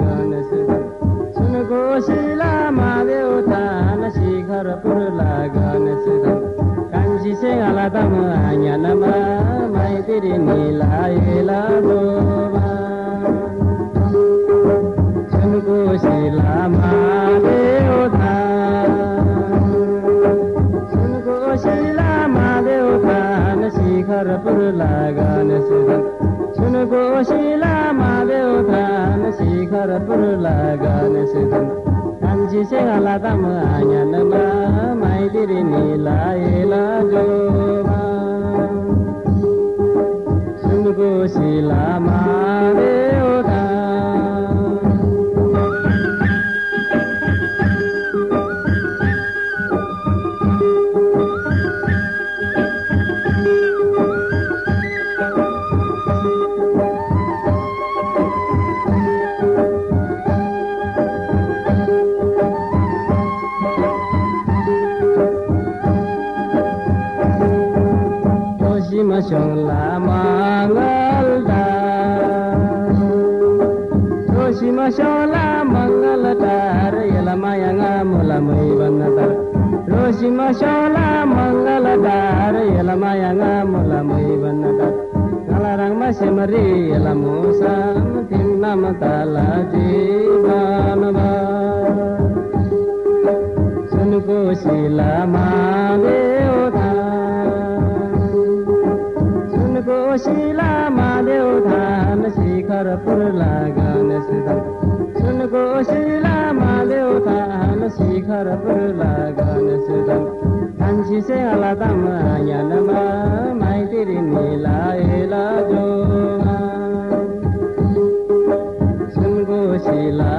गणेश सुनको शिला महादेव तान शिखर पुरला गणेश कान्छी सिंहला त म। शिला सुनको शिला मादेउता शिखर पुर लगाने सिदन कान्छी से हलादम आँगनमा माइदिरी निलाएला जो सि मसोला मङ्गलदार याला माया मलामय बन्दी मसला मङ्गलदार याला मलामय बन्दारङमा सेमरी याला म ती सुनु शिला महादेव धाम शिखर पुरलागन सिधन सुनको शिला महादेव धाम शिखर पुरलागन सिधन कान्छी से अलदम यानमा माइतिरी नीला एला जोमा सुनको शिला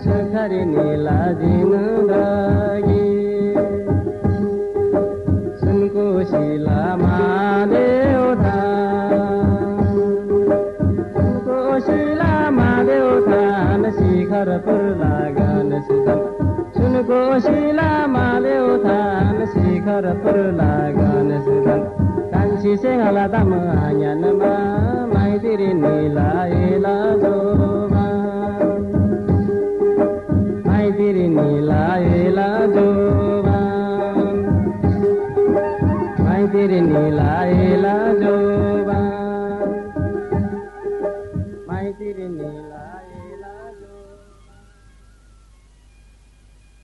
Sekhari nila jinudagi सुनको शिला महादेव सुनको शिला महादेव थान शिखर पुरलागन सिधन सुनको शिला महादेव थान शिखर पुरलागन सिधन कान्छी से हला दम आँगनमा माइतिरी नीला एला जोमा। एला जोमा माइतिरी नीला एला जोबा